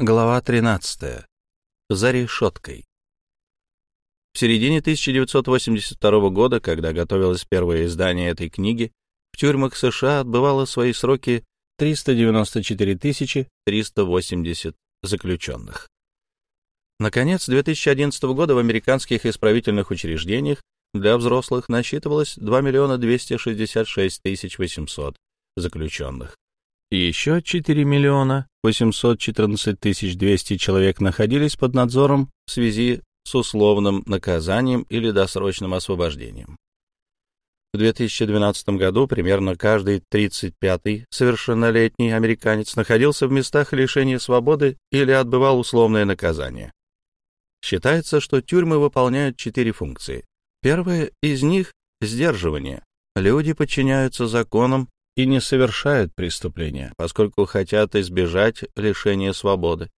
Глава 13. За решеткой. В середине 1982 года, когда готовилось первое издание этой книги, в тюрьмах США отбывало свои сроки 394 380 заключенных. Наконец, 2011 года в американских исправительных учреждениях для взрослых насчитывалось 2 миллиона 266 800 заключенных. И еще 4 миллиона 814 тысяч 200 человек находились под надзором в связи с условным наказанием или досрочным освобождением. В 2012 году примерно каждый 35-й совершеннолетний американец находился в местах лишения свободы или отбывал условное наказание. Считается, что тюрьмы выполняют четыре функции. Первая из них — сдерживание. Люди подчиняются законам и не совершают преступления, поскольку хотят избежать лишения свободы.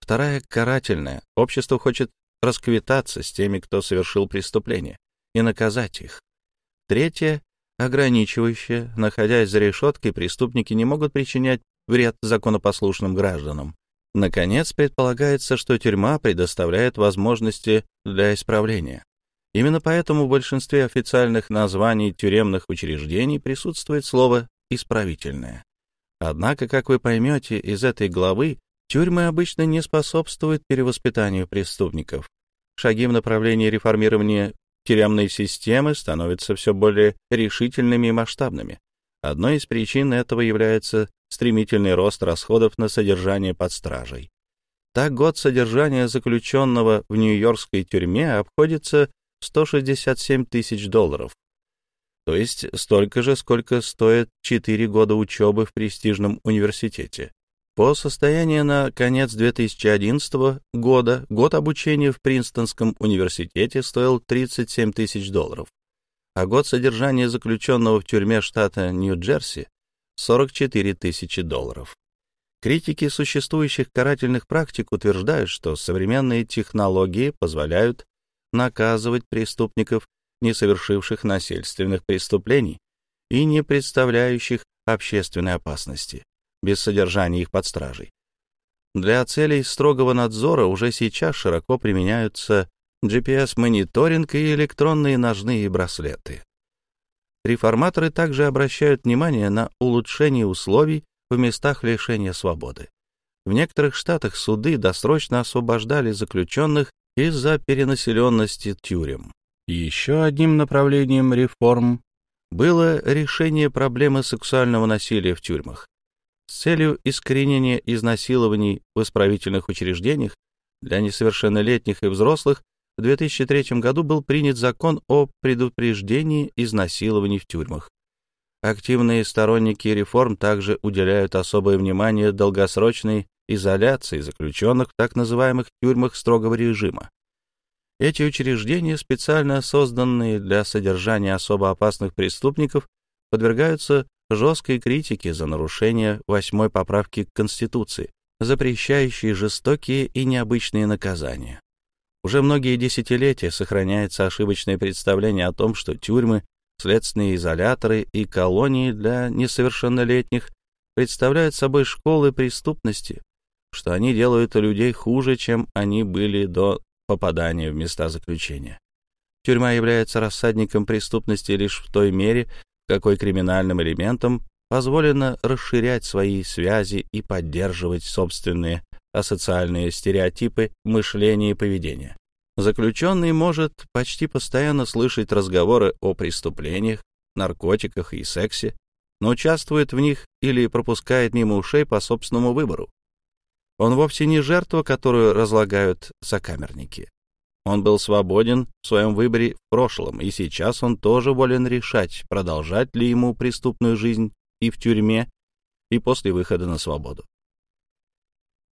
Вторая — карательная. Общество хочет расквитаться с теми, кто совершил преступление, и наказать их. Третье — ограничивающее. Находясь за решеткой, преступники не могут причинять вред законопослушным гражданам. Наконец, предполагается, что тюрьма предоставляет возможности для исправления. Именно поэтому в большинстве официальных названий тюремных учреждений присутствует слово исправительное. Однако, как вы поймете из этой главы, тюрьмы обычно не способствуют перевоспитанию преступников. Шаги в направлении реформирования тюремной системы становятся все более решительными и масштабными. Одной из причин этого является стремительный рост расходов на содержание под стражей. Так год содержания заключенного в нью-йоркской тюрьме обходится в 167 тысяч долларов, то есть столько же, сколько стоит 4 года учебы в престижном университете. По состоянию на конец 2011 года год обучения в Принстонском университете стоил 37 тысяч долларов, а год содержания заключенного в тюрьме штата Нью-Джерси — 44 тысячи долларов. Критики существующих карательных практик утверждают, что современные технологии позволяют наказывать преступников не совершивших насильственных преступлений и не представляющих общественной опасности, без содержания их под стражей. Для целей строгого надзора уже сейчас широко применяются GPS-мониторинг и электронные ножные браслеты. Реформаторы также обращают внимание на улучшение условий в местах лишения свободы. В некоторых штатах суды досрочно освобождали заключенных из-за перенаселенности тюрем. Еще одним направлением реформ было решение проблемы сексуального насилия в тюрьмах. С целью искоренения изнасилований в исправительных учреждениях для несовершеннолетних и взрослых в 2003 году был принят закон о предупреждении изнасилований в тюрьмах. Активные сторонники реформ также уделяют особое внимание долгосрочной изоляции заключенных в так называемых тюрьмах строгого режима. Эти учреждения, специально созданные для содержания особо опасных преступников, подвергаются жесткой критике за нарушение восьмой поправки к Конституции, запрещающей жестокие и необычные наказания. Уже многие десятилетия сохраняется ошибочное представление о том, что тюрьмы, следственные изоляторы и колонии для несовершеннолетних представляют собой школы преступности, что они делают людей хуже, чем они были до попадания в места заключения. Тюрьма является рассадником преступности лишь в той мере, какой криминальным элементам позволено расширять свои связи и поддерживать собственные асоциальные стереотипы мышления и поведения. Заключенный может почти постоянно слышать разговоры о преступлениях, наркотиках и сексе, но участвует в них или пропускает мимо ушей по собственному выбору. Он вовсе не жертва, которую разлагают сокамерники. Он был свободен в своем выборе в прошлом, и сейчас он тоже волен решать, продолжать ли ему преступную жизнь и в тюрьме, и после выхода на свободу.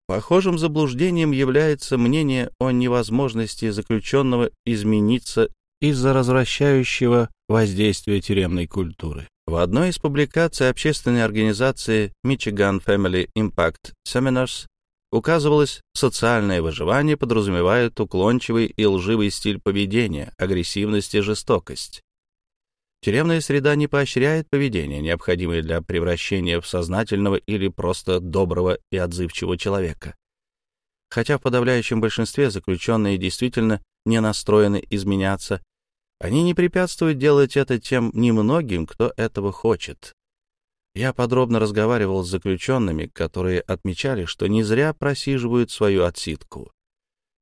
Похожим заблуждением является мнение о невозможности заключенного измениться из-за развращающего воздействия тюремной культуры. В одной из публикаций общественной организации Michigan Family Impact Seminars Указывалось, социальное выживание подразумевает уклончивый и лживый стиль поведения, агрессивность и жестокость. Тюремная среда не поощряет поведение, необходимое для превращения в сознательного или просто доброго и отзывчивого человека. Хотя в подавляющем большинстве заключенные действительно не настроены изменяться, они не препятствуют делать это тем немногим, кто этого хочет. Я подробно разговаривал с заключенными, которые отмечали, что не зря просиживают свою отсидку.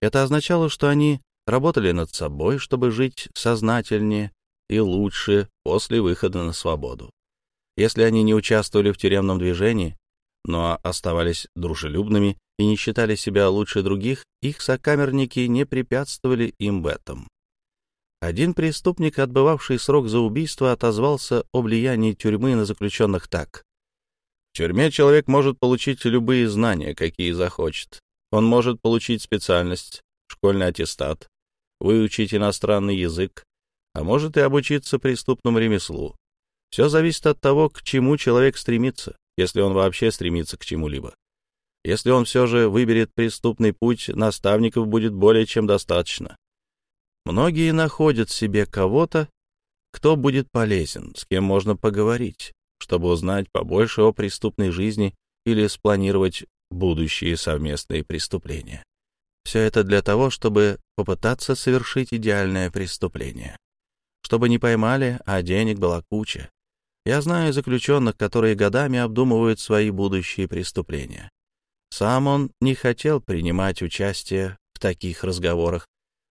Это означало, что они работали над собой, чтобы жить сознательнее и лучше после выхода на свободу. Если они не участвовали в тюремном движении, но оставались дружелюбными и не считали себя лучше других, их сокамерники не препятствовали им в этом. Один преступник, отбывавший срок за убийство, отозвался о влиянии тюрьмы на заключенных так. В тюрьме человек может получить любые знания, какие захочет. Он может получить специальность, школьный аттестат, выучить иностранный язык, а может и обучиться преступному ремеслу. Все зависит от того, к чему человек стремится, если он вообще стремится к чему-либо. Если он все же выберет преступный путь, наставников будет более чем достаточно. Многие находят себе кого-то, кто будет полезен, с кем можно поговорить, чтобы узнать побольше о преступной жизни или спланировать будущие совместные преступления. Все это для того, чтобы попытаться совершить идеальное преступление. Чтобы не поймали, а денег была куча. Я знаю заключенных, которые годами обдумывают свои будущие преступления. Сам он не хотел принимать участие в таких разговорах,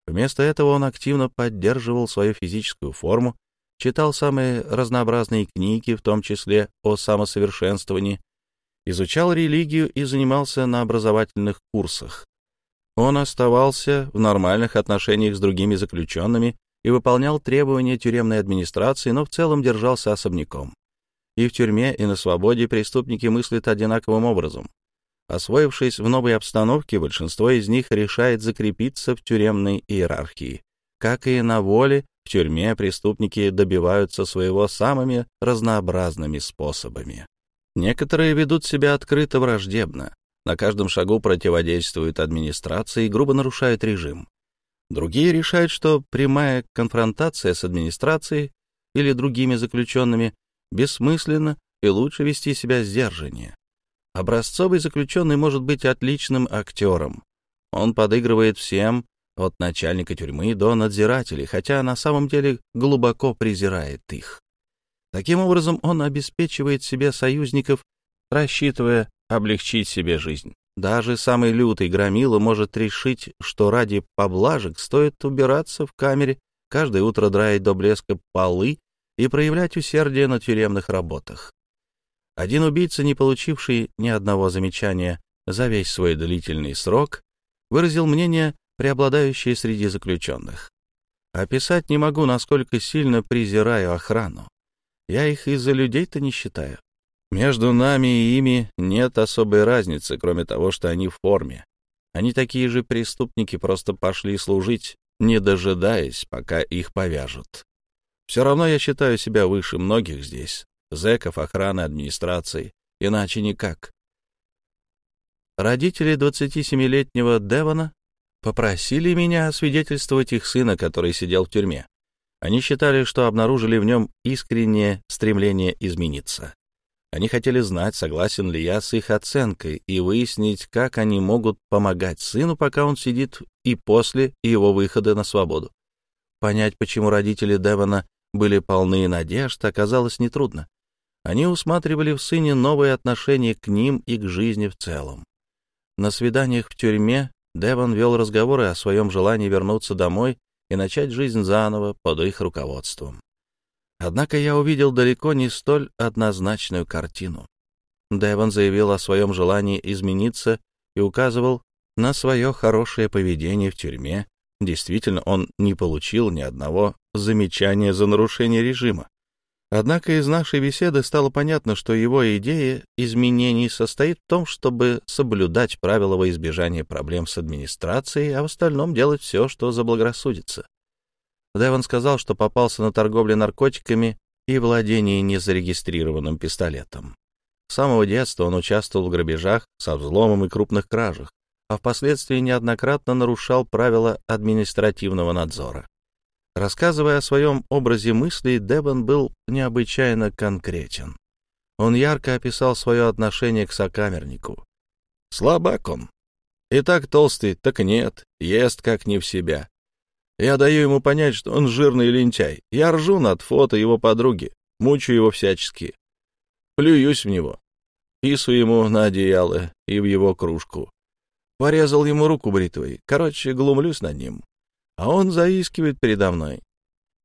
Вместо этого он активно поддерживал свою физическую форму, читал самые разнообразные книги, в том числе о самосовершенствовании, изучал религию и занимался на образовательных курсах. Он оставался в нормальных отношениях с другими заключенными и выполнял требования тюремной администрации, но в целом держался особняком. И в тюрьме, и на свободе преступники мыслят одинаковым образом. Освоившись в новой обстановке, большинство из них решает закрепиться в тюремной иерархии. Как и на воле, в тюрьме преступники добиваются своего самыми разнообразными способами. Некоторые ведут себя открыто враждебно, на каждом шагу противодействуют администрации и грубо нарушают режим. Другие решают, что прямая конфронтация с администрацией или другими заключенными бессмысленна и лучше вести себя сдержаннее. Образцовый заключенный может быть отличным актером. Он подыгрывает всем, от начальника тюрьмы до надзирателей, хотя на самом деле глубоко презирает их. Таким образом, он обеспечивает себе союзников, рассчитывая облегчить себе жизнь. Даже самый лютый громила может решить, что ради поблажек стоит убираться в камере, каждое утро драить до блеска полы и проявлять усердие на тюремных работах. Один убийца, не получивший ни одного замечания за весь свой длительный срок, выразил мнение, преобладающее среди заключенных. Описать не могу, насколько сильно презираю охрану. Я их из-за людей-то не считаю. Между нами и ими нет особой разницы, кроме того, что они в форме. Они такие же преступники, просто пошли служить, не дожидаясь, пока их повяжут. Все равно я считаю себя выше многих здесь, зэков, охраны, администрации. Иначе никак. Родители 27-летнего Девона попросили меня освидетельствовать их сына, который сидел в тюрьме. Они считали, что обнаружили в нем искреннее стремление измениться. Они хотели знать, согласен ли я с их оценкой, и выяснить, как они могут помогать сыну, пока он сидит и после его выхода на свободу. Понять, почему родители Девона были полны надежд, оказалось нетрудно. Они усматривали в сыне новые отношения к ним и к жизни в целом. На свиданиях в тюрьме Деван вел разговоры о своем желании вернуться домой и начать жизнь заново под их руководством. Однако я увидел далеко не столь однозначную картину. Деван заявил о своем желании измениться и указывал на свое хорошее поведение в тюрьме. Действительно, он не получил ни одного замечания за нарушение режима. Однако из нашей беседы стало понятно, что его идея изменений состоит в том, чтобы соблюдать правила во избежание проблем с администрацией, а в остальном делать все, что заблагорассудится. Деван сказал, что попался на торговле наркотиками и владении незарегистрированным пистолетом. С самого детства он участвовал в грабежах, со взломом и крупных кражах, а впоследствии неоднократно нарушал правила административного надзора. Рассказывая о своем образе мыслей, Дебон был необычайно конкретен. Он ярко описал свое отношение к сокамернику. «Слабак он. И так толстый, так нет, ест как не в себя. Я даю ему понять, что он жирный лентяй. Я ржу над фото его подруги, мучаю его всячески. Плююсь в него, писаю ему на одеяло и в его кружку. Порезал ему руку бритвой. Короче, глумлюсь над ним. А он заискивает передо мной.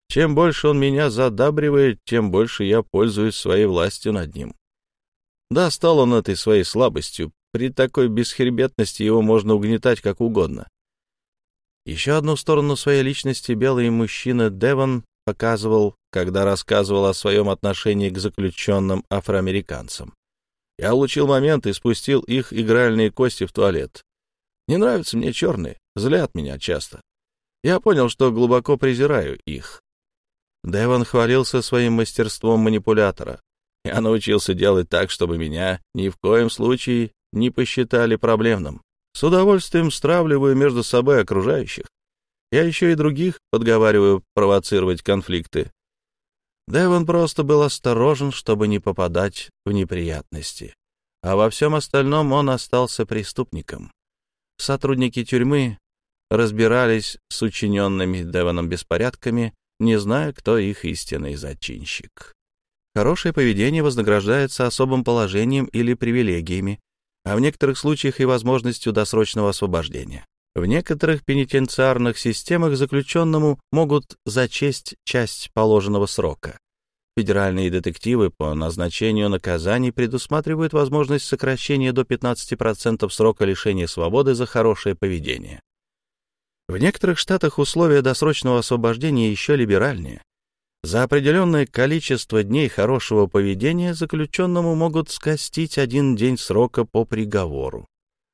Чем больше он меня задабривает, тем больше я пользуюсь своей властью над ним. Достал он этой своей слабостью. При такой бесхребетности его можно угнетать как угодно. Еще одну сторону своей личности белый мужчина Девон показывал, когда рассказывал о своем отношении к заключенным афроамериканцам. Я улучил момент и спустил их игральные кости в туалет. Не нравятся мне черные, злят меня часто. Я понял, что глубоко презираю их. Девон хвалился своим мастерством манипулятора. Я научился делать так, чтобы меня ни в коем случае не посчитали проблемным. С удовольствием стравливаю между собой окружающих. Я еще и других подговариваю провоцировать конфликты. Девон просто был осторожен, чтобы не попадать в неприятности. А во всем остальном он остался преступником. Сотрудники тюрьмы разбирались с учиненными Девоном беспорядками, не зная, кто их истинный зачинщик. Хорошее поведение вознаграждается особым положением или привилегиями, а в некоторых случаях и возможностью досрочного освобождения. В некоторых пенитенциарных системах заключенному могут зачесть часть положенного срока. Федеральные детективы по назначению наказаний предусматривают возможность сокращения до 15% срока лишения свободы за хорошее поведение. В некоторых штатах условия досрочного освобождения еще либеральнее. За определенное количество дней хорошего поведения заключенному могут скостить один день срока по приговору.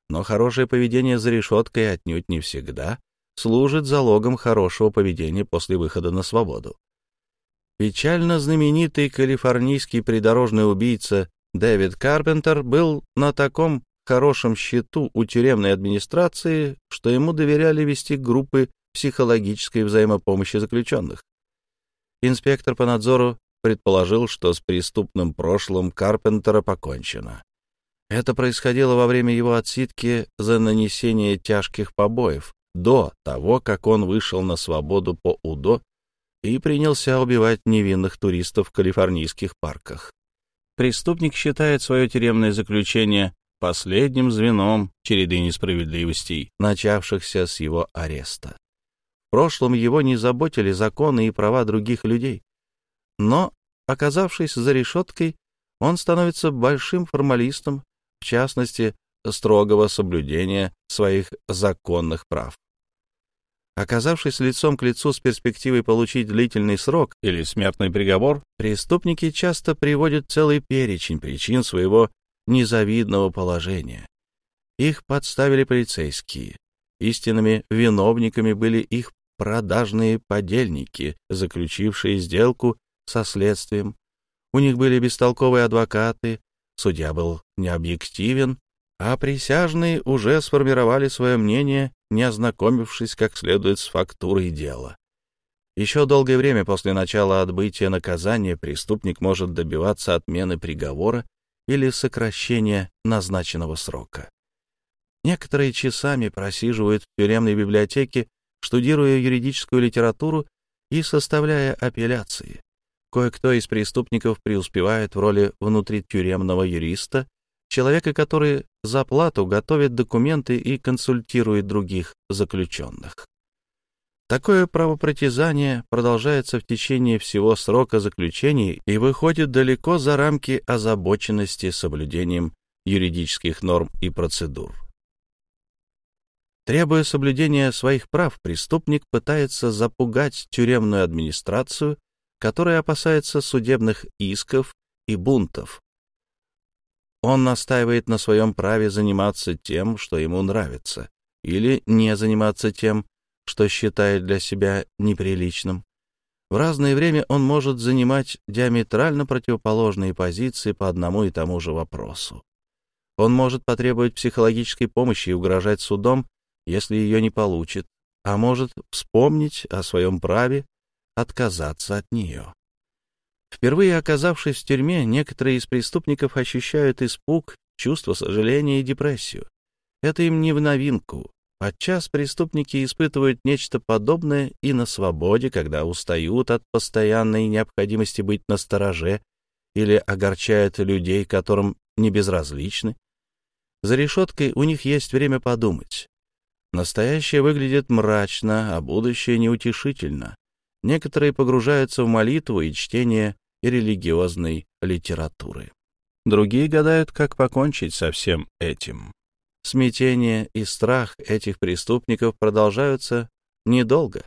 Но хорошее поведение за решеткой отнюдь не всегда служит залогом хорошего поведения после выхода на свободу. Печально знаменитый калифорнийский придорожный убийца Дэвид Карпентер был на таком хорошем счету у тюремной администрации, что ему доверяли вести группы психологической взаимопомощи заключенных. Инспектор по надзору предположил, что с преступным прошлым Карпентера покончено. Это происходило во время его отсидки за нанесение тяжких побоев, до того, как он вышел на свободу по УДО и принялся убивать невинных туристов в калифорнийских парках. Преступник считает свое тюремное заключение последним звеном череды несправедливостей, начавшихся с его ареста. В прошлом его не заботили законы и права других людей. Но, оказавшись за решеткой, он становится большим формалистом, в частности, строгого соблюдения своих законных прав. Оказавшись лицом к лицу с перспективой получить длительный срок или смертный приговор, преступники часто приводят целый перечень причин своего незавидного положения. Их подставили полицейские. Истинными виновниками были их продажные подельники, заключившие сделку со следствием. У них были бестолковые адвокаты, судья был необъективен, а присяжные уже сформировали свое мнение, не ознакомившись как следует с фактурой дела. Еще долгое время после начала отбытия наказания преступник может добиваться отмены приговора или сокращения назначенного срока. Некоторые часами просиживают в тюремной библиотеке штудируя юридическую литературу и составляя апелляции. Кое-кто из преступников преуспевает в роли внутритюремного юриста, человека, который за плату готовит документы и консультирует других заключенных. Такое правопритязание продолжается в течение всего срока заключения и выходит далеко за рамки озабоченности соблюдением юридических норм и процедур. Требуя соблюдения своих прав, преступник пытается запугать тюремную администрацию, которая опасается судебных исков и бунтов. Он настаивает на своем праве заниматься тем, что ему нравится, или не заниматься тем, что считает для себя неприличным. В разное время он может занимать диаметрально противоположные позиции по одному и тому же вопросу. Он может потребовать психологической помощи и угрожать судом, если ее не получит, а может вспомнить о своем праве отказаться от нее. Впервые оказавшись в тюрьме, некоторые из преступников ощущают испуг, чувство сожаления и депрессию. Это им не в новинку. Подчас преступники испытывают нечто подобное и на свободе, когда устают от постоянной необходимости быть настороже или огорчают людей, которым не безразличны. За решеткой у них есть время подумать. Настоящее выглядит мрачно, а будущее неутешительно. Некоторые погружаются в молитву и чтение религиозной литературы. Другие гадают, как покончить со всем этим. Смятение и страх этих преступников продолжаются недолго.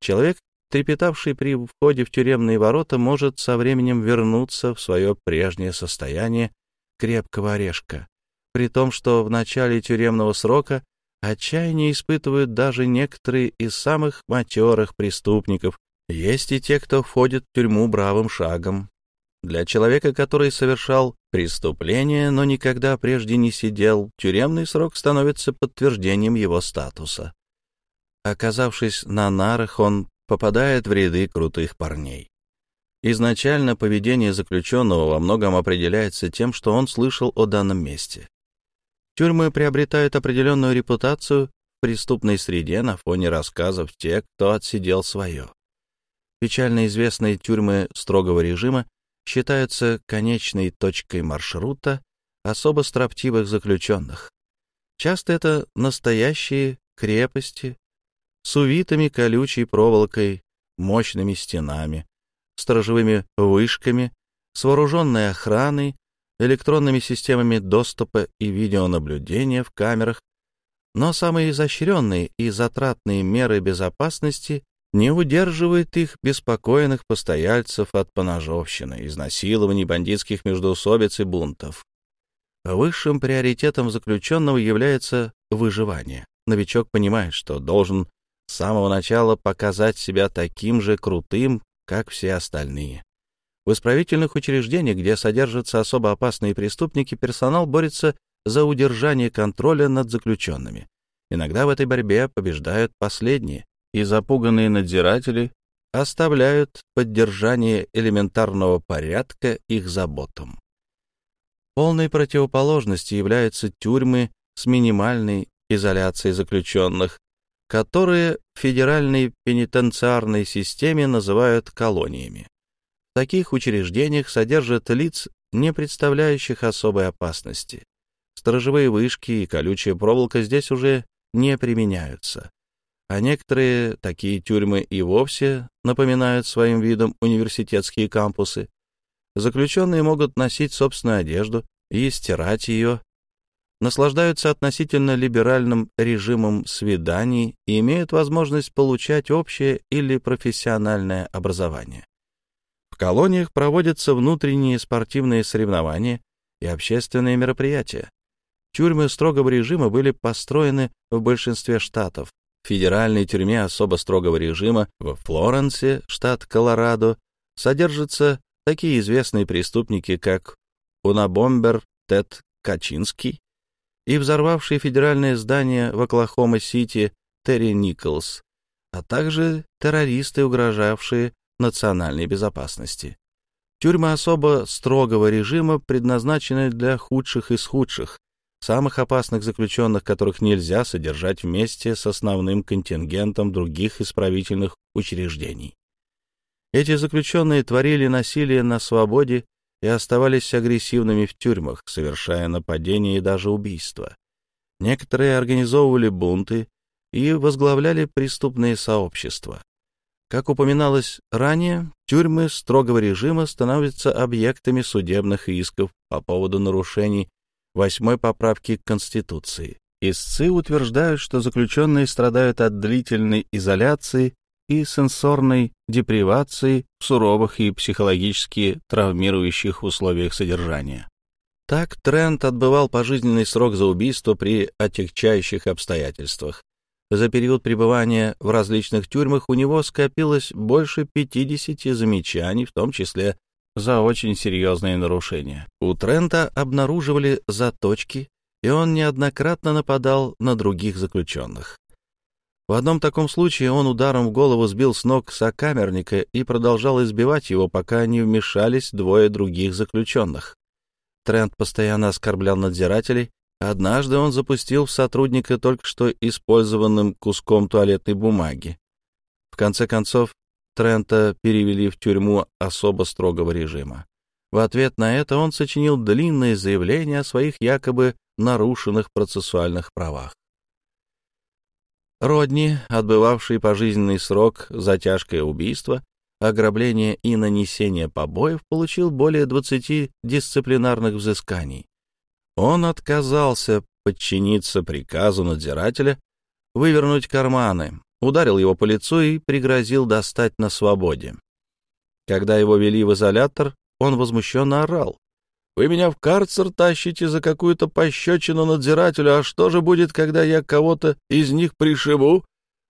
Человек, трепетавший при входе в тюремные ворота, может со временем вернуться в свое прежнее состояние крепкого орешка, при том, что в начале тюремного срока отчаяние испытывают даже некоторые из самых матерых преступников. Есть и те, кто входит в тюрьму бравым шагом. Для человека, который совершал преступление, но никогда прежде не сидел, тюремный срок становится подтверждением его статуса. Оказавшись на нарах, он попадает в ряды крутых парней. Изначально поведение заключенного во многом определяется тем, что он слышал о данном месте. Тюрьмы приобретают определенную репутацию в преступной среде на фоне рассказов тех, кто отсидел свое. Печально известные тюрьмы строгого режима считаются конечной точкой маршрута особо строптивых заключенных. Часто это настоящие крепости с увитыми колючей проволокой, мощными стенами, сторожевыми вышками, с вооруженной охраной, электронными системами доступа и видеонаблюдения в камерах, но самые изощренные и затратные меры безопасности не удерживает их беспокойных постояльцев от поножовщины, изнасилований, бандитских междоусобиц и бунтов. Высшим приоритетом заключенного является выживание. Новичок понимает, что должен с самого начала показать себя таким же крутым, как все остальные. В исправительных учреждениях, где содержатся особо опасные преступники, персонал борется за удержание контроля над заключенными. Иногда в этой борьбе побеждают последние, и запуганные надзиратели оставляют поддержание элементарного порядка их заботам. Полной противоположностью являются тюрьмы с минимальной изоляцией заключенных, которые в федеральной пенитенциарной системе называют колониями. В таких учреждениях содержат лиц, не представляющих особой опасности. Сторожевые вышки и колючая проволока здесь уже не применяются а некоторые такие тюрьмы и вовсе напоминают своим видом университетские кампусы. Заключенные могут носить собственную одежду и стирать ее, наслаждаются относительно либеральным режимом свиданий и имеют возможность получать общее или профессиональное образование. В колониях проводятся внутренние спортивные соревнования и общественные мероприятия. Тюрьмы строгого режима были построены в большинстве штатов, федеральной тюрьме особо строгого режима в Флоренсе, штат Колорадо, содержатся такие известные преступники, как унабомбер Тед Качинский и взорвавший федеральное здание в Оклахома-Сити Терри Николс, а также террористы, угрожавшие национальной безопасности. Тюрьмы особо строгого режима предназначены для худших из худших, самых опасных заключенных, которых нельзя содержать вместе с основным контингентом других исправительных учреждений. Эти заключенные творили насилие на свободе и оставались агрессивными в тюрьмах, совершая нападения и даже убийства. Некоторые организовывали бунты и возглавляли преступные сообщества. Как упоминалось ранее, тюрьмы строгого режима становятся объектами судебных исков по поводу нарушений восьмой поправки к Конституции. Истцы утверждают, что заключенные страдают от длительной изоляции и сенсорной депривации в суровых и психологически травмирующих условиях содержания. Так Трент отбывал пожизненный срок за убийство при отягчающих обстоятельствах. За период пребывания в различных тюрьмах у него скопилось больше 50 замечаний, в том числе за очень серьезные нарушения. У Трента обнаруживали заточки, и он неоднократно нападал на других заключенных. В одном таком случае он ударом в голову сбил с ног сокамерника и продолжал избивать его, пока не вмешались двое других заключенных. Трент постоянно оскорблял надзирателей Однажды он запустил в сотрудника только что использованным куском туалетной бумаги. В конце концов, Трента перевели в тюрьму особо строгого режима. В ответ на это он сочинил длинное заявление о своих якобы нарушенных процессуальных правах. Родни, отбывавший пожизненный срок за тяжкое убийство, ограбление и нанесение побоев, получил более 20 дисциплинарных взысканий. Он отказался подчиниться приказу надзирателя вывернуть карманы, ударил его по лицу и пригрозил достать на свободе. Когда его вели в изолятор, он возмущенно орал. «Вы меня в карцер тащите за какую-то пощечину надзирателю, а что же будет, когда я кого-то из них пришибу?»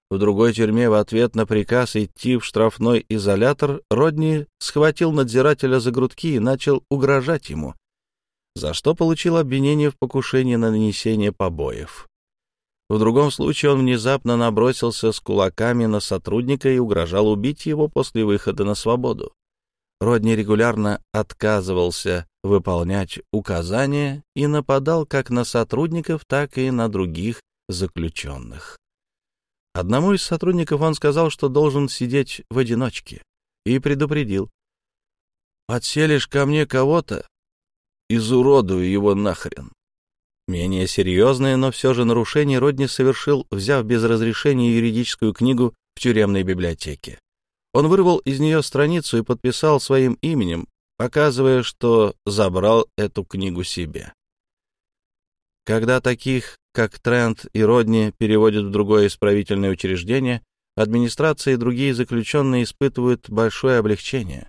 В другой тюрьме в ответ на приказ идти в штрафной изолятор Родни схватил надзирателя за грудки и начал угрожать ему, за что получил обвинение в покушении на нанесение побоев. В другом случае он внезапно набросился с кулаками на сотрудника и угрожал убить его после выхода на свободу. Родни регулярно отказывался выполнять указания и нападал как на сотрудников, так и на других заключенных. Одному из сотрудников он сказал, что должен сидеть в одиночке, и предупредил. «Подселишь ко мне кого-то, изуродую его нахрен». Менее серьезное, но все же нарушение Родни совершил, взяв без разрешения юридическую книгу в тюремной библиотеке. Он вырвал из нее страницу и подписал своим именем, показывая, что забрал эту книгу себе. Когда таких, как Трент и Родни, переводят в другое исправительное учреждение, администрация и другие заключенные испытывают большое облегчение.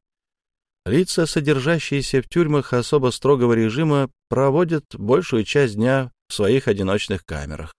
Лица, содержащиеся в тюрьмах особо строгого режима, проводят большую часть дня в своих одиночных камерах.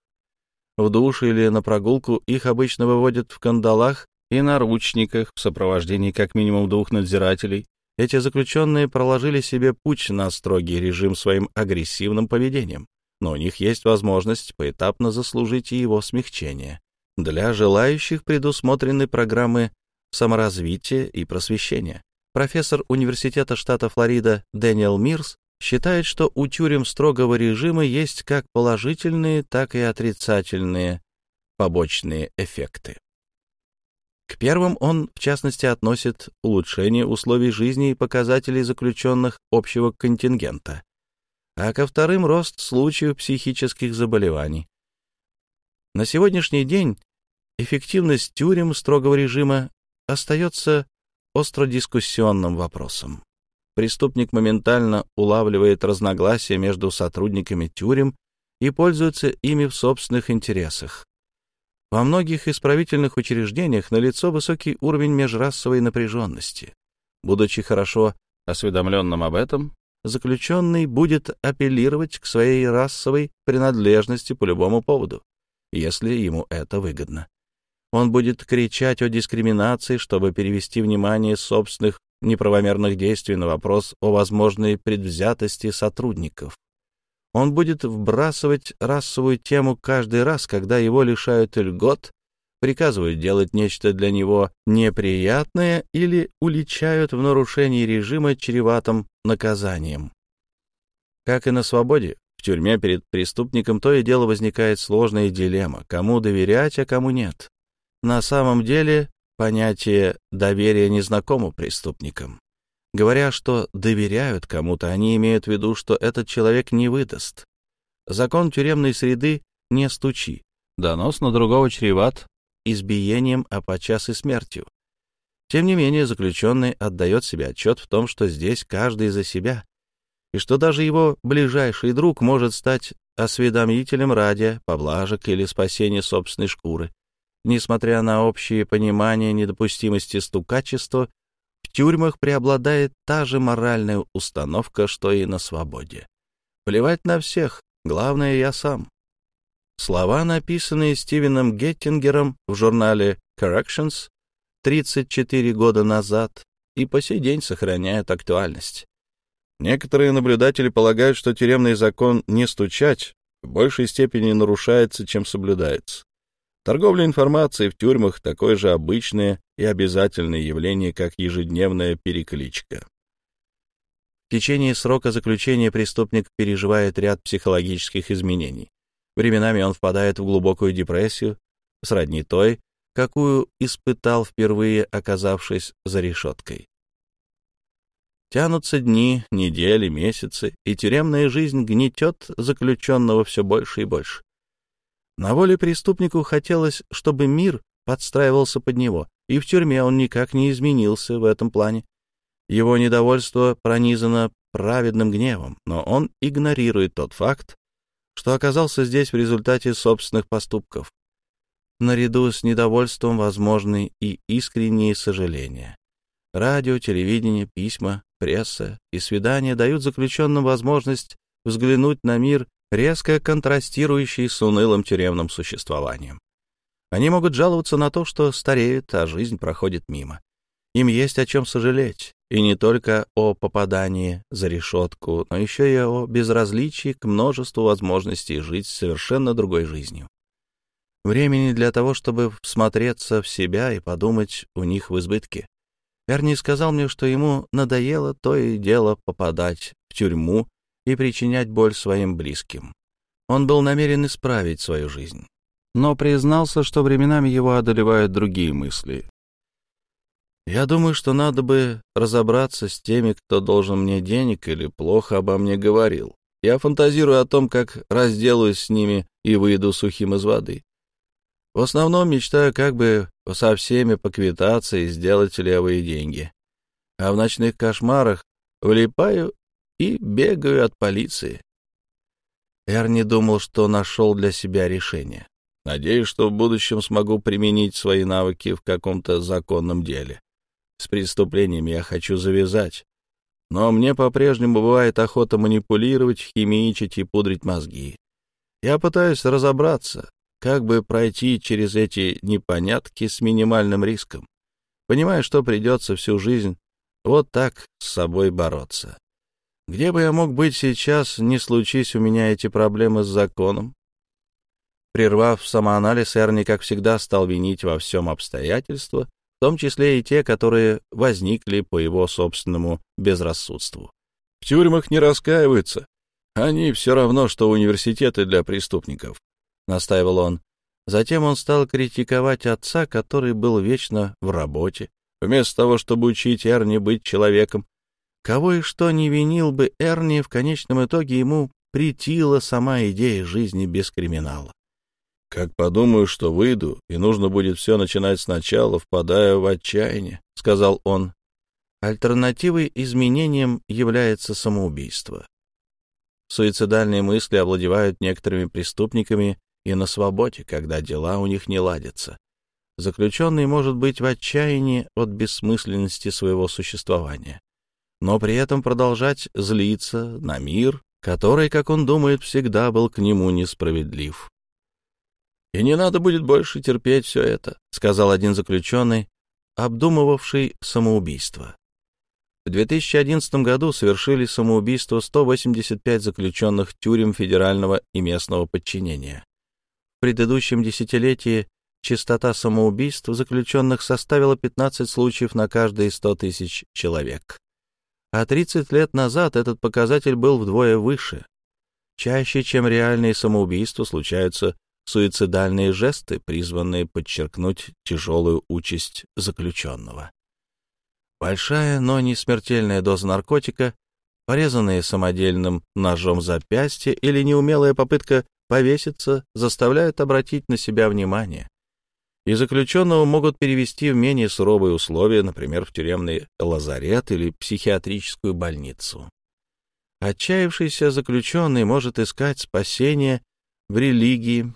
В душ или на прогулку их обычно выводят в кандалах и наручниках в сопровождении как минимум двух надзирателей. Эти заключенные проложили себе путь на строгий режим своим агрессивным поведением, но у них есть возможность поэтапно заслужить его смягчение. Для желающих предусмотрены программы саморазвития и просвещения. Профессор Университета штата Флорида Дэниел Мирс считает, что у тюрем строгого режима есть как положительные, так и отрицательные побочные эффекты. К первым он, в частности, относит улучшение условий жизни и показателей заключенных общего контингента, а ко вторым — рост случаев психических заболеваний. На сегодняшний день эффективность тюрем строгого режима остается остродискуссионным вопросом. Преступник моментально улавливает разногласия между сотрудниками тюрем и пользуется ими в собственных интересах. Во многих исправительных учреждениях налицо высокий уровень межрасовой напряженности. Будучи хорошо осведомленным об этом, заключенный будет апеллировать к своей расовой принадлежности по любому поводу, если ему это выгодно. Он будет кричать о дискриминации, чтобы перевести внимание собственных неправомерных действий на вопрос о возможной предвзятости сотрудников. Он будет вбрасывать расовую тему каждый раз, когда его лишают льгот, приказывают делать нечто для него неприятное или уличают в нарушении режима чреватым наказанием. Как и на свободе, в тюрьме перед преступником то и дело возникает сложная дилемма, кому доверять, а кому нет. На самом деле понятие доверия незнакомо преступникам. Говоря, что доверяют кому-то, они имеют в виду, что этот человек не выдаст. Закон тюремной среды не стучи. Донос на другого чреват избиением, а подчас и смертью. Тем не менее, заключенный отдает себе отчет в том, что здесь каждый за себя, и что даже его ближайший друг может стать осведомителем ради поблажек или спасения собственной шкуры. Несмотря на общее понимание недопустимости стукачества, в тюрьмах преобладает та же моральная установка, что и на свободе. Плевать на всех, главное я сам. Слова, написанные Стивеном Геттингером в журнале Corrections 34 года назад, и по сей день сохраняют актуальность. Некоторые наблюдатели полагают, что тюремный закон «не стучать» в большей степени нарушается, чем соблюдается. Торговля информацией в тюрьмах — такое же обычное и обязательное явление, как ежедневная перекличка. В течение срока заключения преступник переживает ряд психологических изменений. Временами он впадает в глубокую депрессию, сродни той, какую испытал впервые, оказавшись за решеткой. Тянутся дни, недели, месяцы, и тюремная жизнь гнетет заключенного все больше и больше. На воле преступнику хотелось, чтобы мир подстраивался под него, и в тюрьме он никак не изменился в этом плане. Его недовольство пронизано праведным гневом, но он игнорирует тот факт, что оказался здесь в результате собственных поступков. Наряду с недовольством возможны и искренние сожаления. Радио, телевидение, письма, пресса и свидания дают заключенным возможность взглянуть на мир, резко контрастирующий с унылым тюремным существованием. Они могут жаловаться на то, что стареют, а жизнь проходит мимо. Им есть о чем сожалеть, и не только о попадании за решетку, но еще и о безразличии к множеству возможностей жить совершенно другой жизнью. Времени для того, чтобы всмотреться в себя и подумать, у них в избытке. Эрни сказал мне, что ему надоело то и дело попадать в тюрьму и причинять боль своим близким. Он был намерен исправить свою жизнь, но признался, что временами его одолевают другие мысли. «Я думаю, что надо бы разобраться с теми, кто должен мне денег или плохо обо мне говорил. Я фантазирую о том, как разделаюсь с ними и выйду сухим из воды. В основном мечтаю как бы со всеми поквитаться и сделать левые деньги. А в ночных кошмарах влипаю и бегаю от полиции. Эрни думал, что нашел для себя решение. Надеюсь, что в будущем смогу применить свои навыки в каком-то законном деле. С преступлениями я хочу завязать. Но мне по-прежнему бывает охота манипулировать, химичить и пудрить мозги. Я пытаюсь разобраться, как бы пройти через эти непонятки с минимальным риском, понимая, что придется всю жизнь вот так с собой бороться. Где бы я мог быть сейчас, не случись у меня эти проблемы с законом? Прервав самоанализ, Эрни, как всегда, стал винить во всем обстоятельства, в том числе и те, которые возникли по его собственному безрассудству. В тюрьмах не раскаиваются. Они все равно, что университеты для преступников настаивал он. Затем он стал критиковать отца, который был вечно в работе, вместо того, чтобы учить Эрни быть человеком. Кого и что не винил бы Эрни, в конечном итоге ему притила сама идея жизни без криминала. «Как подумаю, что выйду, и нужно будет все начинать сначала, впадаю в отчаяние», — сказал он. Альтернативой изменениям является самоубийство. Суицидальные мысли овладевают некоторыми преступниками и на свободе, когда дела у них не ладятся. Заключенный может быть в отчаянии от бессмысленности своего существования, но при этом продолжать злиться на мир, который, как он думает, всегда был к нему несправедлив. «И не надо будет больше терпеть все это», — сказал один заключенный, обдумывавший самоубийство. В 2011 году совершили самоубийство 185 заключенных тюрем федерального и местного подчинения. В предыдущем десятилетии частота самоубийств заключенных составила 15 случаев на каждые 100 тысяч человек. А 30 лет назад этот показатель был вдвое выше. Чаще, чем реальные самоубийства, случаются суицидальные жесты, призванные подчеркнуть тяжелую участь заключенного. Большая, но не смертельная доза наркотика, порезанные самодельным ножом запястье или неумелая попытка повеситься, заставляют обратить на себя внимание. И заключенного могут перевести в менее суровые условия, например, в тюремный лазарет или психиатрическую больницу. Отчаявшийся заключенный может искать спасение в религии.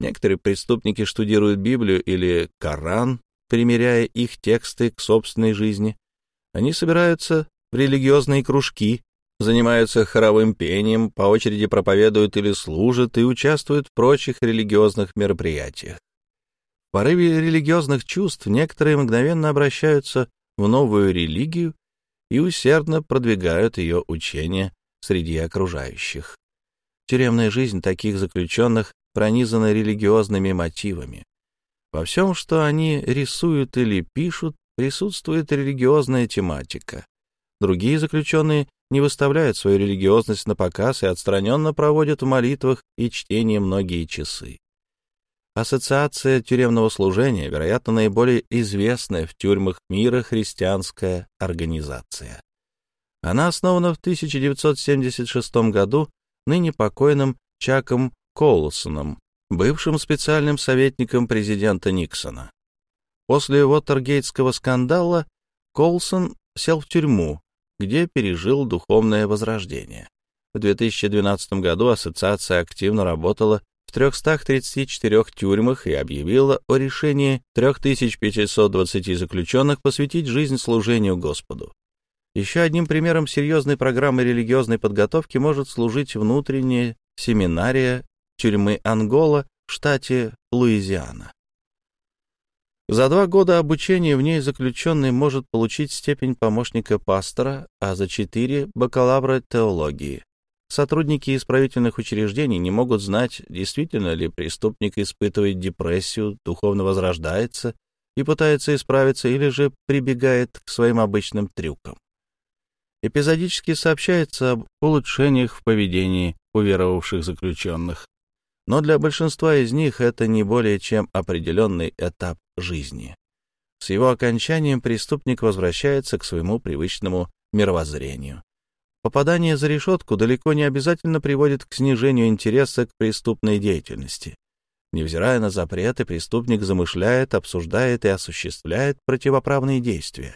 Некоторые преступники штудируют Библию или Коран, примеряя их тексты к собственной жизни. Они собираются в религиозные кружки, занимаются хоровым пением, по очереди проповедуют или служат и участвуют в прочих религиозных мероприятиях. Порыве религиозных чувств некоторые мгновенно обращаются в новую религию и усердно продвигают ее учение среди окружающих. Тюремная жизнь таких заключенных пронизана религиозными мотивами. Во всем, что они рисуют или пишут, присутствует религиозная тематика. Другие заключенные не выставляют свою религиозность на показ и отстраненно проводят в молитвах и чтении многие часы. Ассоциация тюремного служения, вероятно, наиболее известная в тюрьмах мира христианская организация. Она основана в 1976 году ныне покойным Чаком Коулсоном, бывшим специальным советником президента Никсона. После Уотергейтского скандала Колсон сел в тюрьму, где пережил духовное возрождение. В 2012 году ассоциация активно работала в 334 тюрьмах и объявила о решении 3520 заключенных посвятить жизнь служению Господу. Еще одним примером серьезной программы религиозной подготовки может служить внутренняя семинария тюрьмы Ангола в штате Луизиана. За два года обучения в ней заключенный может получить степень помощника пастора, а за четыре — бакалавра теологии. Сотрудники исправительных учреждений не могут знать, действительно ли преступник испытывает депрессию, духовно возрождается и пытается исправиться или же прибегает к своим обычным трюкам. Эпизодически сообщается об улучшениях в поведении уверовавших заключенных, но для большинства из них это не более чем определенный этап жизни. С его окончанием преступник возвращается к своему привычному мировоззрению. Попадание за решетку далеко не обязательно приводит к снижению интереса к преступной деятельности. Невзирая на запреты, преступник замышляет, обсуждает и осуществляет противоправные действия.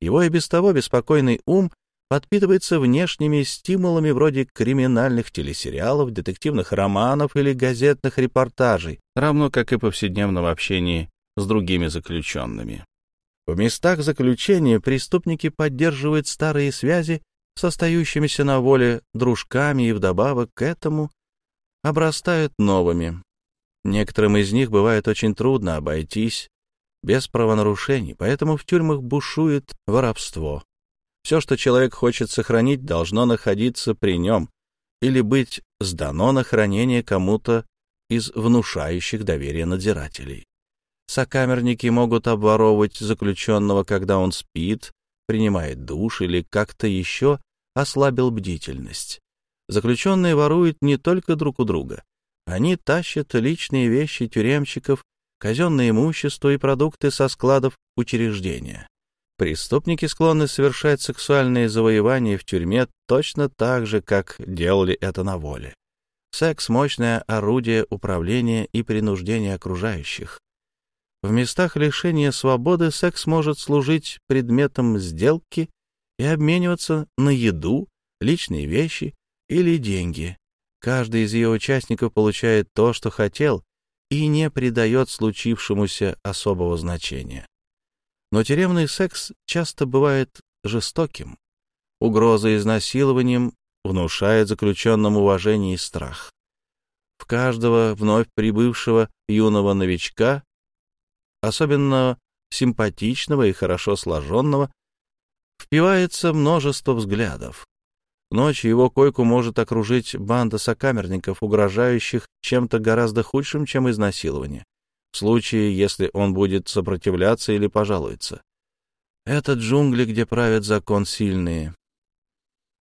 Его и без того беспокойный ум подпитывается внешними стимулами вроде криминальных телесериалов, детективных романов или газетных репортажей, равно как и повседневного общения с другими заключенными. В местах заключения преступники поддерживают старые связи с остающимися на воле дружками и вдобавок к этому обрастают новыми. Некоторым из них бывает очень трудно обойтись без правонарушений, поэтому в тюрьмах бушует воровство. Все, что человек хочет сохранить, должно находиться при нем или быть сдано на хранение кому-то из внушающих доверие надзирателей. Сокамерники могут обворовывать заключенного, когда он спит, принимает душ или как-то еще ослабил бдительность. Заключенные воруют не только друг у друга. Они тащат личные вещи тюремщиков, казенное имущество и продукты со складов учреждения. Преступники склонны совершать сексуальные завоевания в тюрьме точно так же, как делали это на воле. Секс — мощное орудие управления и принуждения окружающих. В местах лишения свободы секс может служить предметом сделки и обмениваться на еду, личные вещи или деньги. Каждый из ее участников получает то, что хотел, и не придает случившемуся особого значения. Но тюремный секс часто бывает жестоким. Угроза изнасилованием внушает заключенным уважение и страх. В каждого вновь прибывшего юного новичка, особенно симпатичного и хорошо сложенного, впивается множество взглядов. Ночью его койку может окружить банда сокамерников, угрожающих чем-то гораздо худшим, чем изнасилование в случае, если он будет сопротивляться или пожалуется. Это джунгли, где правят закон сильные.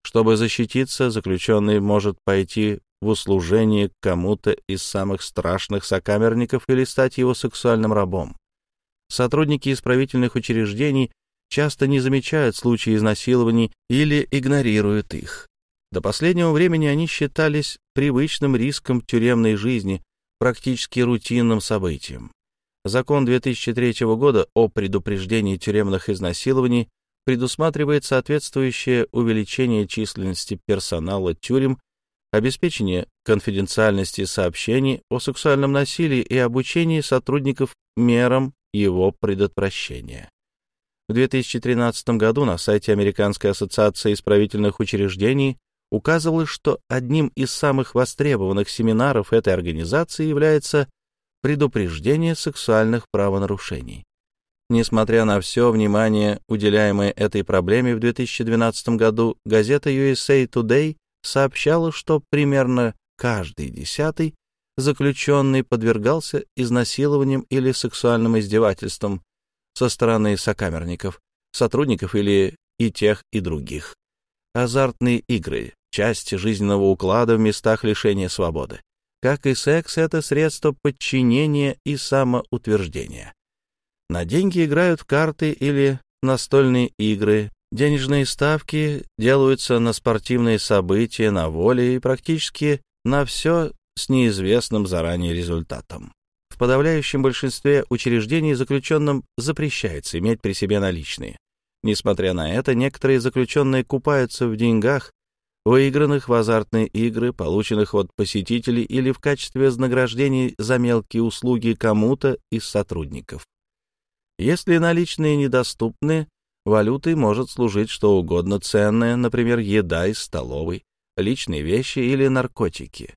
Чтобы защититься, заключенный может пойти в услужение к кому-то из самых страшных сокамерников или стать его сексуальным рабом. Сотрудники исправительных учреждений часто не замечают случаи изнасилований или игнорируют их. До последнего времени они считались привычным риском тюремной жизни, практически рутинным событием. Закон 2003 года о предупреждении тюремных изнасилований предусматривает соответствующее увеличение численности персонала тюрем, обеспечение конфиденциальности сообщений о сексуальном насилии и обучение сотрудников мерам его предотвращения. В 2013 году на сайте Американской ассоциации исправительных учреждений указывалось, что одним из самых востребованных семинаров этой организации является предупреждение сексуальных правонарушений. Несмотря на все внимание, уделяемое этой проблеме в 2012 году, газета USA Today сообщала, что примерно каждый десятый заключенный подвергался изнасилованиям или сексуальным издевательствам со стороны сокамерников, сотрудников или и тех, и других. азартные игры, часть жизненного уклада в местах лишения свободы. Как и секс, это средство подчинения и самоутверждения. На деньги играют в карты или настольные игры, денежные ставки делаются на спортивные события, на воле и практически на все с неизвестным заранее результатом. В подавляющем большинстве учреждений заключенным запрещается иметь при себе наличные. Несмотря на это, некоторые заключенные купаются в деньгах, выигранных в азартные игры, полученных от посетителей или в качестве вознаграждений за мелкие услуги кому-то из сотрудников. Если наличные недоступны, валютой может служить что угодно ценное, например, еда из столовой, личные вещи или наркотики.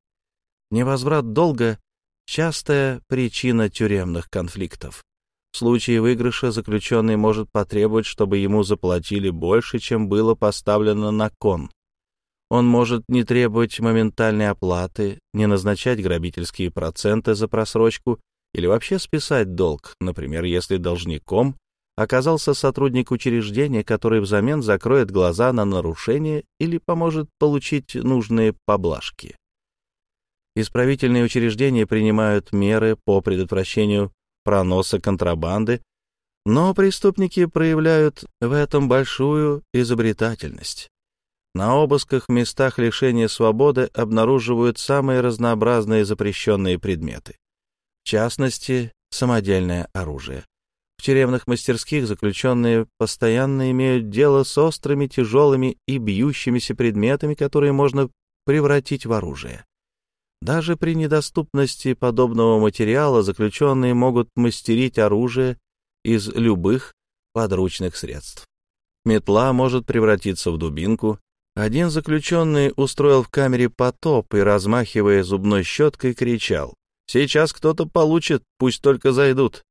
Невозврат долга — частая причина тюремных конфликтов. В случае выигрыша заключенный может потребовать, чтобы ему заплатили больше, чем было поставлено на кон. Он может не требовать моментальной оплаты, не назначать грабительские проценты за просрочку или вообще списать долг, например, если должником оказался сотрудник учреждения, который взамен закроет глаза на нарушение или поможет получить нужные поблажки. Исправительные учреждения принимают меры по предотвращению проноса контрабанды, но преступники проявляют в этом большую изобретательность. На обысках в местах лишения свободы обнаруживают самые разнообразные запрещенные предметы в частности, самодельное оружие. В тюремных мастерских заключенные постоянно имеют дело с острыми, тяжелыми и бьющимися предметами, которые можно превратить в оружие. Даже при недоступности подобного материала заключенные могут мастерить оружие из любых подручных средств. Метла может превратиться в дубинку. Один заключенный устроил в камере потоп и, размахивая зубной щеткой, кричал Сейчас кто-то получит, пусть только зайдут.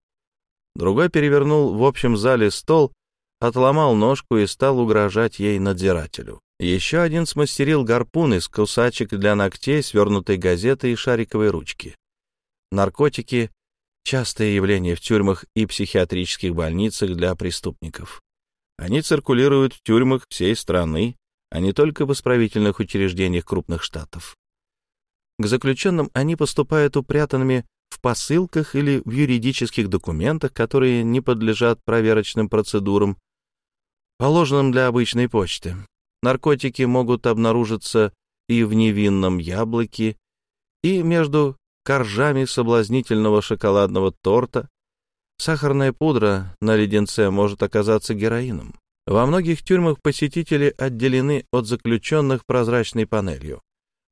Другой перевернул в общем зале стол, отломал ножку и стал угрожать ей надзирателю. Еще один смастерил гарпун из кусачек для ногтей, свернутой газеты и шариковой ручки. Наркотики — частое явление в тюрьмах и психиатрических больницах для преступников. Они циркулируют в тюрьмах всей страны, а не только в исправительных учреждениях крупных штатов. К заключенным они поступают упрятанными в посылках или в юридических документах, которые не подлежат проверочным процедурам, положенным для обычной почты. Наркотики могут обнаружиться и в невинном яблоке, и между коржами соблазнительного шоколадного торта. Сахарная пудра на леденце может оказаться героином. Во многих тюрьмах посетители отделены от заключенных прозрачной панелью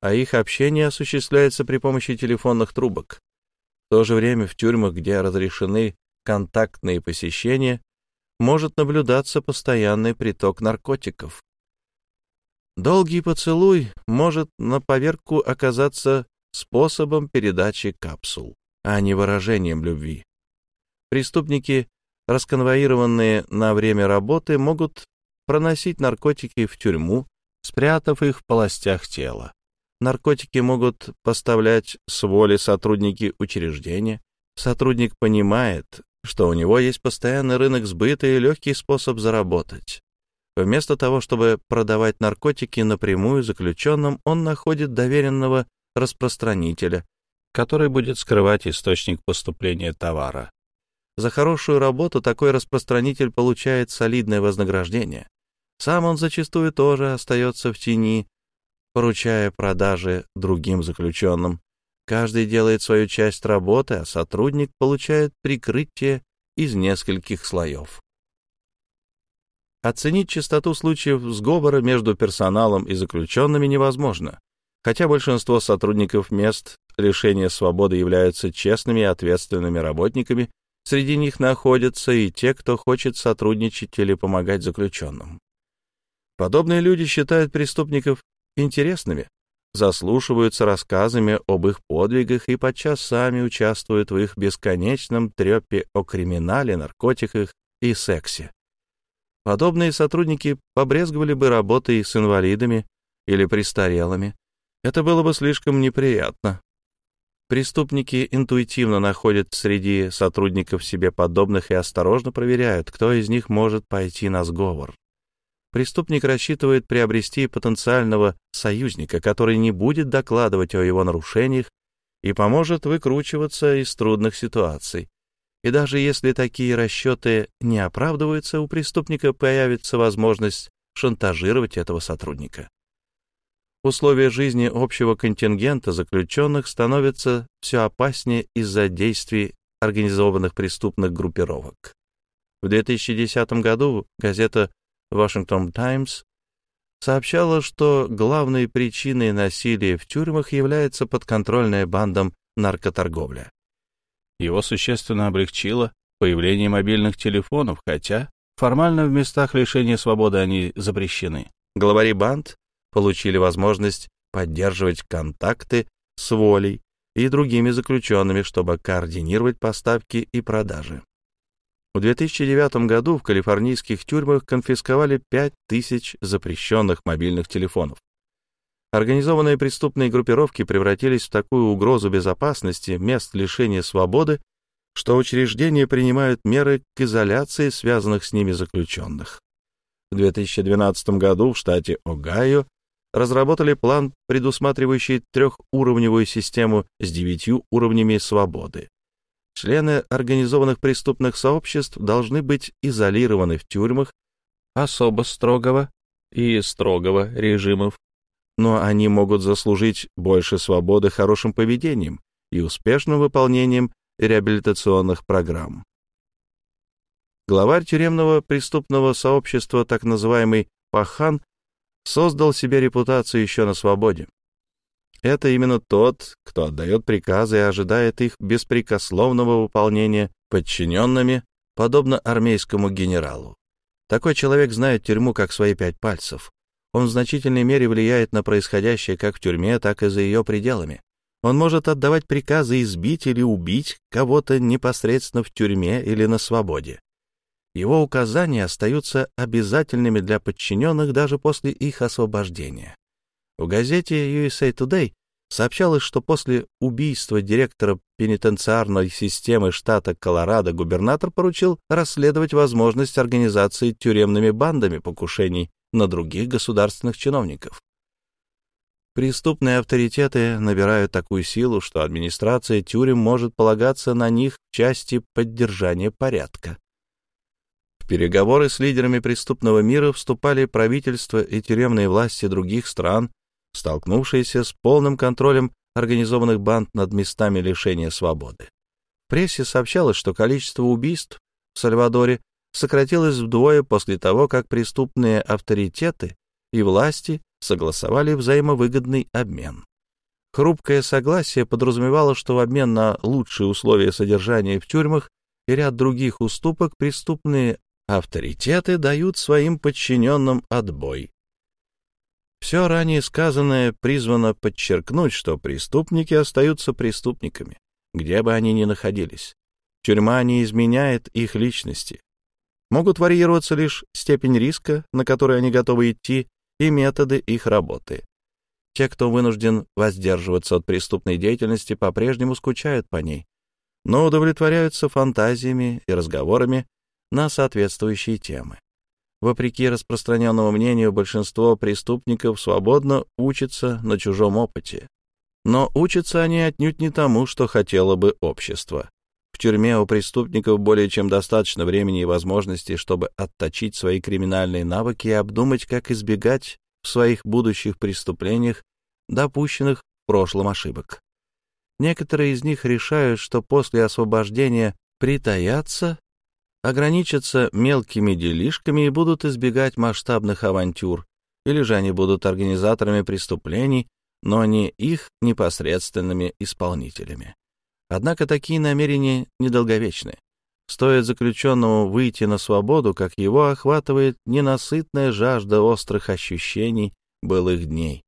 а их общение осуществляется при помощи телефонных трубок. В то же время в тюрьмах, где разрешены контактные посещения, может наблюдаться постоянный приток наркотиков. Долгий поцелуй может на поверку оказаться способом передачи капсул, а не выражением любви. Преступники, расконвоированные на время работы, могут проносить наркотики в тюрьму, спрятав их в полостях тела. Наркотики могут поставлять с воли сотрудники учреждения. Сотрудник понимает, что у него есть постоянный рынок сбыта и легкий способ заработать. Вместо того, чтобы продавать наркотики напрямую заключенным, он находит доверенного распространителя, который будет скрывать источник поступления товара. За хорошую работу такой распространитель получает солидное вознаграждение. Сам он зачастую тоже остается в тени, поручая продажи другим заключенным. Каждый делает свою часть работы, а сотрудник получает прикрытие из нескольких слоев. Оценить частоту случаев сговора между персоналом и заключенными невозможно, хотя большинство сотрудников мест лишения свободы являются честными и ответственными работниками, среди них находятся и те, кто хочет сотрудничать или помогать заключенным. Подобные люди считают преступников интересными, заслушиваются рассказами об их подвигах и подчас сами участвуют в их бесконечном трепе о криминале, наркотиках и сексе. Подобные сотрудники побрезговали бы работой с инвалидами или престарелыми. Это было бы слишком неприятно. Преступники интуитивно находят среди сотрудников себе подобных и осторожно проверяют, кто из них может пойти на сговор. Преступник рассчитывает приобрести потенциального союзника, который не будет докладывать о его нарушениях и поможет выкручиваться из трудных ситуаций. И даже если такие расчеты не оправдываются, у преступника появится возможность шантажировать этого сотрудника. Условия жизни общего контингента заключенных становятся все опаснее из-за действий организованных преступных группировок. В 2010 году газета Washington Times сообщала, что главной причиной насилия в тюрьмах является подконтрольная бандам наркоторговля. Его существенно облегчило появление мобильных телефонов, хотя формально в местах лишения свободы они запрещены. Главари банд получили возможность поддерживать контакты с волей и другими заключенными, чтобы координировать поставки и продажи. В 2009 году в калифорнийских тюрьмах конфисковали 5000 запрещенных мобильных телефонов. Организованные преступные группировки превратились в такую угрозу безопасности мест лишения свободы, что учреждения принимают меры к изоляции связанных с ними заключенных. В 2012 году в штате Огайо разработали план, предусматривающий трехуровневую систему с девятью уровнями свободы. Члены организованных преступных сообществ должны быть изолированы в тюрьмах особо строгого и строгого режимов, но они могут заслужить больше свободы хорошим поведением и успешным выполнением реабилитационных программ. Главарь тюремного преступного сообщества, так называемый Пахан, создал себе репутацию еще на свободе. Это именно тот, кто отдает приказы и ожидает их беспрекословного выполнения подчиненными, подобно армейскому генералу. Такой человек знает тюрьму как свои пять пальцев. Он в значительной мере влияет на происходящее как в тюрьме, так и за ее пределами. Он может отдавать приказы избить или убить кого-то непосредственно в тюрьме или на свободе. Его указания остаются обязательными для подчиненных даже после их освобождения. В газете USA Today сообщалось, что после убийства директора пенитенциарной системы штата Колорадо губернатор поручил расследовать возможность организации тюремными бандами покушений на других государственных чиновников. Преступные авторитеты набирают такую силу, что администрация тюрем может полагаться на них в части поддержания порядка. В переговоры с лидерами преступного мира вступали правительства и тюремные власти других стран, столкнувшиеся с полным контролем организованных банд над местами лишения свободы. В прессе сообщалось, что количество убийств в Сальвадоре сократилось вдвое после того, как преступные авторитеты и власти согласовали взаимовыгодный обмен. Хрупкое согласие подразумевало, что в обмен на лучшие условия содержания в тюрьмах и ряд других уступок преступные авторитеты дают своим подчиненным отбой. Все ранее сказанное призвано подчеркнуть, что преступники остаются преступниками, где бы они ни находились. Тюрьма не изменяет их личности. Могут варьироваться лишь степень риска, на который они готовы идти, и методы их работы. Те, кто вынужден воздерживаться от преступной деятельности, по-прежнему скучают по ней, но удовлетворяются фантазиями и разговорами на соответствующие темы. Вопреки распространенному мнению, большинство преступников свободно учатся на чужом опыте. Но учатся они отнюдь не тому, что хотело бы общество. В тюрьме у преступников более чем достаточно времени и возможностей, чтобы отточить свои криминальные навыки и обдумать, как избегать в своих будущих преступлениях допущенных в прошлом ошибок. Некоторые из них решают, что после освобождения притаятся ограничатся мелкими делишками и будут избегать масштабных авантюр, или же они будут организаторами преступлений, но не их непосредственными исполнителями. Однако такие намерения недолговечны. Стоит заключенному выйти на свободу, как его охватывает ненасытная жажда острых ощущений былых дней.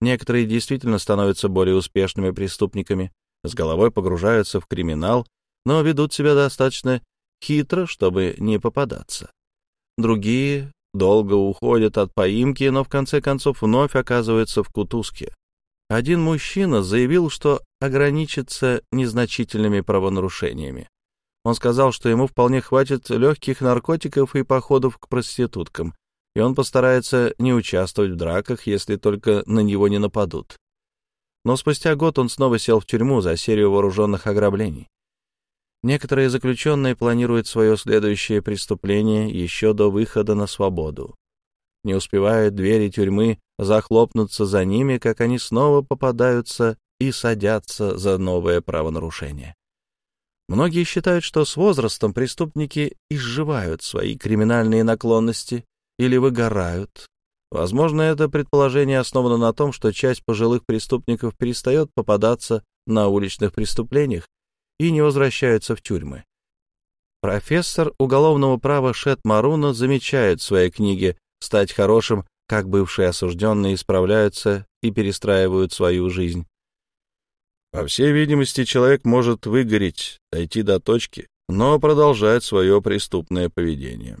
Некоторые действительно становятся более успешными преступниками, с головой погружаются в криминал, но ведут себя достаточно хитро, чтобы не попадаться. Другие долго уходят от поимки, но в конце концов вновь оказываются в кутузке. Один мужчина заявил, что ограничится незначительными правонарушениями. Он сказал, что ему вполне хватит легких наркотиков и походов к проституткам, и он постарается не участвовать в драках, если только на него не нападут. Но спустя год он снова сел в тюрьму за серию вооруженных ограблений. Некоторые заключенные планируют свое следующее преступление еще до выхода на свободу. Не успевают двери тюрьмы захлопнуться за ними, как они снова попадаются и садятся за новое правонарушение. Многие считают, что с возрастом преступники изживают свои криминальные наклонности или выгорают. Возможно, это предположение основано на том, что часть пожилых преступников перестает попадаться на уличных преступлениях и не возвращаются в тюрьмы. Профессор уголовного права Шет Маруна замечает в своей книге «Стать хорошим, как бывшие осужденные исправляются и перестраивают свою жизнь». По всей видимости, человек может выгореть, дойти до точки, но продолжать свое преступное поведение.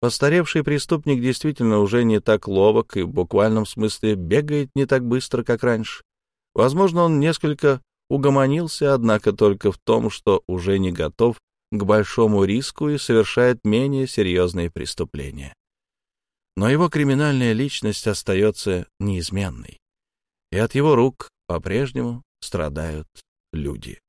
Постаревший преступник действительно уже не так ловок и в буквальном смысле бегает не так быстро, как раньше. Возможно, он несколько угомонился, однако только в том, что уже не готов к большому риску и совершает менее серьезные преступления. Но его криминальная личность остается неизменной, и от его рук по-прежнему страдают люди.